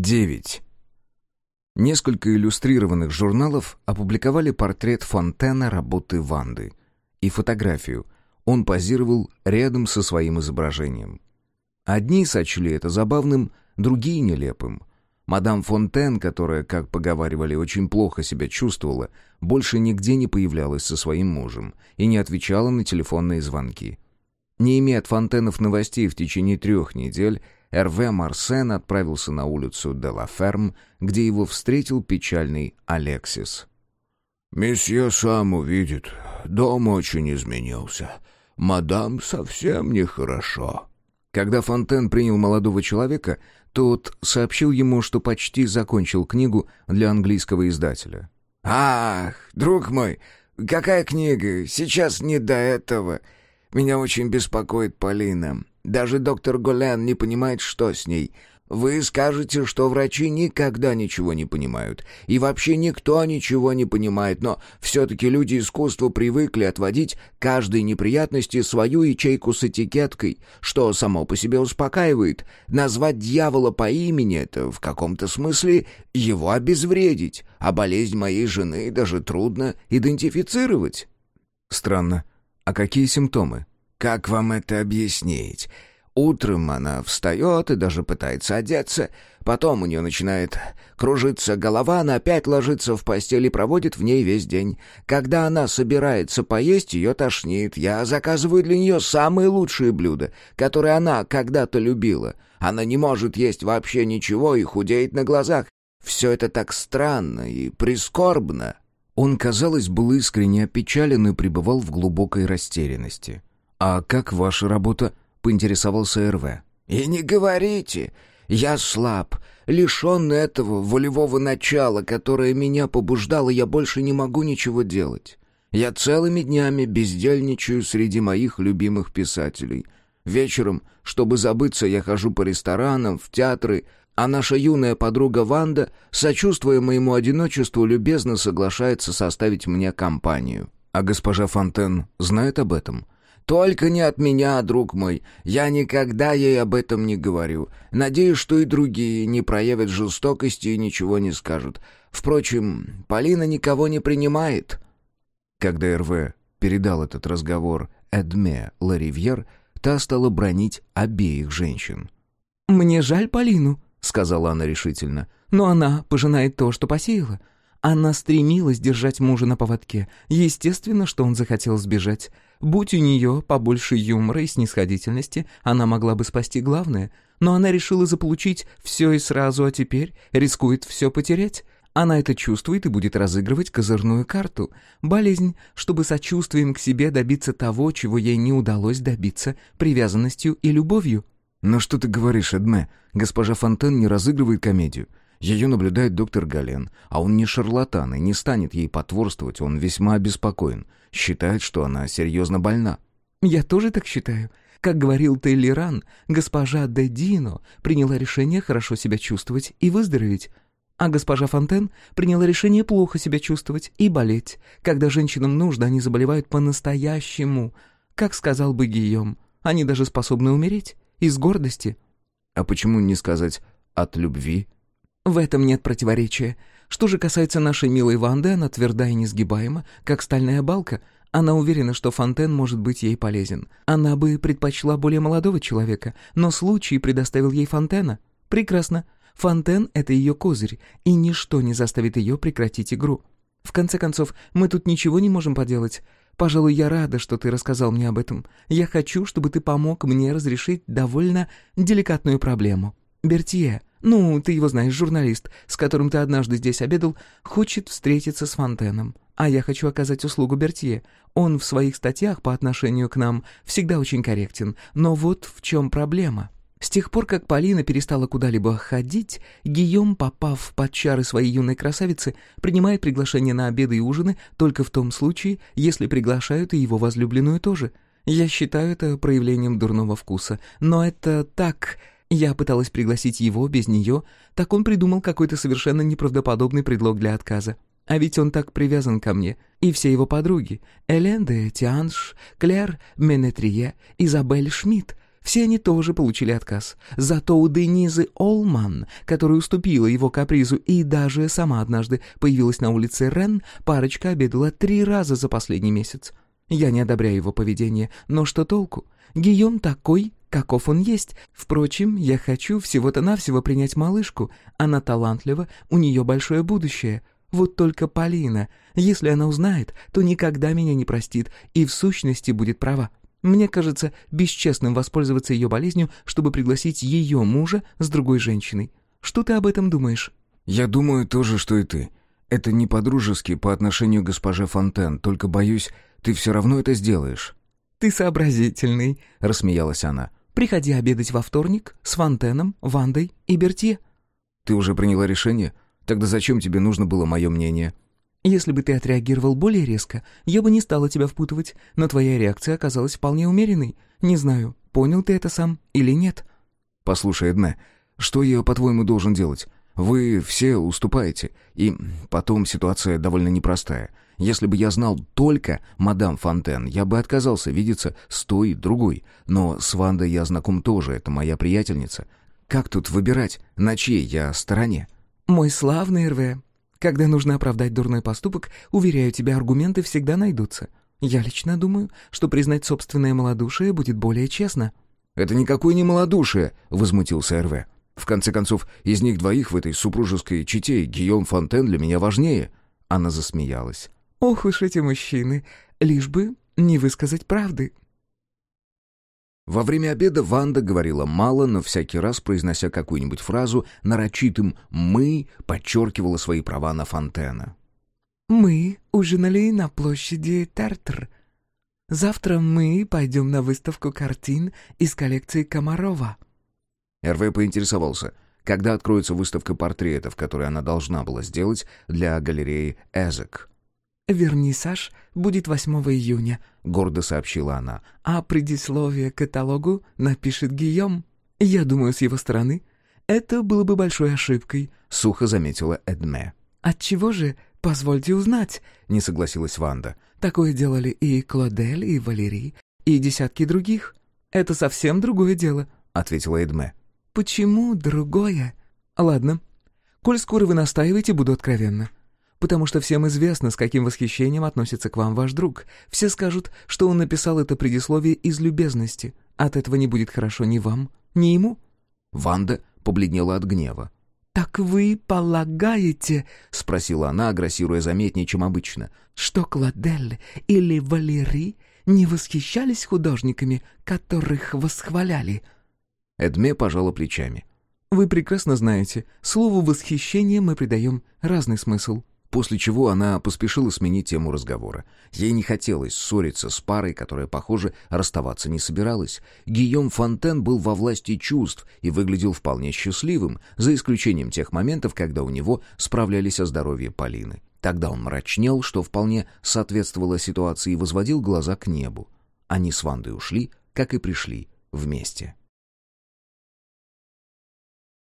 9. Несколько иллюстрированных журналов опубликовали портрет Фонтена работы Ванды и фотографию. Он позировал рядом со своим изображением. Одни сочли это забавным, другие — нелепым. Мадам Фонтен, которая, как поговаривали, очень плохо себя чувствовала, больше нигде не появлялась со своим мужем и не отвечала на телефонные звонки. Не имея от Фонтенов новостей в течение трех недель, Эрве Марсен отправился на улицу де ла Ферм, где его встретил печальный Алексис. «Месье сам увидит. Дом очень изменился. Мадам совсем нехорошо». Когда Фонтен принял молодого человека, тот сообщил ему, что почти закончил книгу для английского издателя. «Ах, друг мой, какая книга? Сейчас не до этого. Меня очень беспокоит Полина. Даже доктор Голен не понимает, что с ней. Вы скажете, что врачи никогда ничего не понимают. И вообще никто ничего не понимает, но все-таки люди искусства привыкли отводить каждой неприятности свою ячейку с этикеткой, что само по себе успокаивает. Назвать дьявола по имени — это в каком-то смысле его обезвредить, а болезнь моей жены даже трудно идентифицировать. Странно. А какие симптомы? Как вам это объяснить? Утром она встает и даже пытается одеться. Потом у нее начинает кружиться голова, она опять ложится в постель и проводит в ней весь день. Когда она собирается поесть, ее тошнит. Я заказываю для нее самые лучшие блюда, которые она когда-то любила. Она не может есть вообще ничего и худеет на глазах. Все это так странно и прискорбно. Он, казалось, был искренне опечален и пребывал в глубокой растерянности. «А как ваша работа?» — поинтересовался РВ. «И не говорите. Я слаб. Лишенный этого волевого начала, которое меня побуждало, я больше не могу ничего делать. Я целыми днями бездельничаю среди моих любимых писателей. Вечером, чтобы забыться, я хожу по ресторанам, в театры, а наша юная подруга Ванда, сочувствуя моему одиночеству, любезно соглашается составить мне компанию». «А госпожа Фонтен знает об этом?» Только не от меня, друг мой. Я никогда ей об этом не говорю. Надеюсь, что и другие не проявят жестокости и ничего не скажут. Впрочем, Полина никого не принимает». Когда РВ передал этот разговор Эдме Ларивьер, та стала бронить обеих женщин. «Мне жаль Полину», — сказала она решительно, — «но она пожинает то, что посеяла. Она стремилась держать мужа на поводке. Естественно, что он захотел сбежать. Будь у нее побольше юмора и снисходительности, она могла бы спасти главное. Но она решила заполучить все и сразу, а теперь рискует все потерять. Она это чувствует и будет разыгрывать козырную карту. Болезнь, чтобы сочувствием к себе добиться того, чего ей не удалось добиться привязанностью и любовью. «Но что ты говоришь, Эдме? Госпожа Фонтен не разыгрывает комедию. Ее наблюдает доктор Гален, а он не шарлатан и не станет ей потворствовать, он весьма обеспокоен. Считает, что она серьезно больна. «Я тоже так считаю. Как говорил Тейлеран, госпожа де Дино приняла решение хорошо себя чувствовать и выздороветь, а госпожа Фонтен приняла решение плохо себя чувствовать и болеть. Когда женщинам нужно, они заболевают по-настоящему. Как сказал бы Гийом, они даже способны умереть. Из гордости. А почему не сказать «от любви»? В этом нет противоречия. Что же касается нашей милой Ванды, она тверда и несгибаема, как стальная балка. Она уверена, что Фонтен может быть ей полезен. Она бы предпочла более молодого человека, но случай предоставил ей Фонтена. Прекрасно. Фонтен — это ее козырь, и ничто не заставит ее прекратить игру. В конце концов, мы тут ничего не можем поделать. Пожалуй, я рада, что ты рассказал мне об этом. Я хочу, чтобы ты помог мне разрешить довольно деликатную проблему. Бертье, ну, ты его знаешь, журналист, с которым ты однажды здесь обедал, хочет встретиться с Фонтеном. А я хочу оказать услугу Бертье. Он в своих статьях по отношению к нам всегда очень корректен. Но вот в чем проблема. С тех пор, как Полина перестала куда-либо ходить, Гийом, попав под чары своей юной красавицы, принимает приглашение на обеды и ужины только в том случае, если приглашают и его возлюбленную тоже. Я считаю это проявлением дурного вкуса. Но это так... Я пыталась пригласить его без нее, так он придумал какой-то совершенно неправдоподобный предлог для отказа. А ведь он так привязан ко мне. И все его подруги — Элен де Тианш, Клэр Менетрие, Изабель Шмидт. Все они тоже получили отказ. Зато у Денизы Олман, которая уступила его капризу и даже сама однажды появилась на улице Рен, парочка обедала три раза за последний месяц. Я не одобряю его поведение, но что толку? Гийом такой, каков он есть. Впрочем, я хочу всего-то навсего принять малышку. Она талантлива, у нее большое будущее. Вот только Полина, если она узнает, то никогда меня не простит и в сущности будет права. Мне кажется бесчестным воспользоваться ее болезнью, чтобы пригласить ее мужа с другой женщиной. Что ты об этом думаешь?» «Я думаю то же, что и ты. Это не по-дружески по отношению к госпоже Фонтен, только, боюсь, ты все равно это сделаешь». «Ты сообразительный», — рассмеялась она. «Приходи обедать во вторник с Фонтеном, Вандой и Бертье». «Ты уже приняла решение? Тогда зачем тебе нужно было мое мнение?» Если бы ты отреагировал более резко, я бы не стала тебя впутывать, но твоя реакция оказалась вполне умеренной. Не знаю, понял ты это сам или нет». «Послушай, Эдме, что я, по-твоему, должен делать? Вы все уступаете, и потом ситуация довольно непростая. Если бы я знал только мадам Фонтен, я бы отказался видеться с той другой. Но с Вандой я знаком тоже, это моя приятельница. Как тут выбирать, на чьей я стороне?» «Мой славный РВ, когда нужно оправдать дурной поступок, уверяю тебя, аргументы всегда найдутся. Я лично думаю, что признать собственное малодушие будет более честно». «Это никакое не малодушие», — возмутился РВ. «В конце концов, из них двоих в этой супружеской чете Гийом Фонтен для меня важнее». Она засмеялась. «Ох уж эти мужчины! Лишь бы не высказать правды». Во время обеда Ванда говорила мало, но всякий раз, произнося какую-нибудь фразу, нарочитым «мы» подчеркивала свои права на Фонтена. «Мы ужинали на площади Тартр. Завтра мы пойдем на выставку картин из коллекции Комарова». РВ поинтересовался, когда откроется выставка портретов, которую она должна была сделать для галереи «Эзек». «Вернисаж будет 8 июня», — гордо сообщила она. «А предисловие к каталогу напишет Гийом. Я думаю, с его стороны это было бы большой ошибкой», — сухо заметила Эдме. «Отчего же, позвольте узнать», — не согласилась Ванда. «Такое делали и Клодель, и Валерий, и десятки других. Это совсем другое дело», — ответила Эдме. «Почему другое?» «Ладно. Коль скоро вы настаиваете, буду откровенна потому что всем известно, с каким восхищением относится к вам ваш друг. Все скажут, что он написал это предисловие из любезности. От этого не будет хорошо ни вам, ни ему». Ванда побледнела от гнева. «Так вы полагаете, — спросила она, агрессируя заметнее, чем обычно, — что Кладель или Валерий не восхищались художниками, которых восхваляли?» Эдме пожала плечами. «Вы прекрасно знаете, слову «восхищение» мы придаем разный смысл. После чего она поспешила сменить тему разговора. Ей не хотелось ссориться с парой, которая, похоже, расставаться не собиралась. Гийом Фонтен был во власти чувств и выглядел вполне счастливым, за исключением тех моментов, когда у него справлялись о здоровье Полины. Тогда он мрачнел, что вполне соответствовало ситуации, и возводил глаза к небу. Они с Вандой ушли, как и пришли, вместе.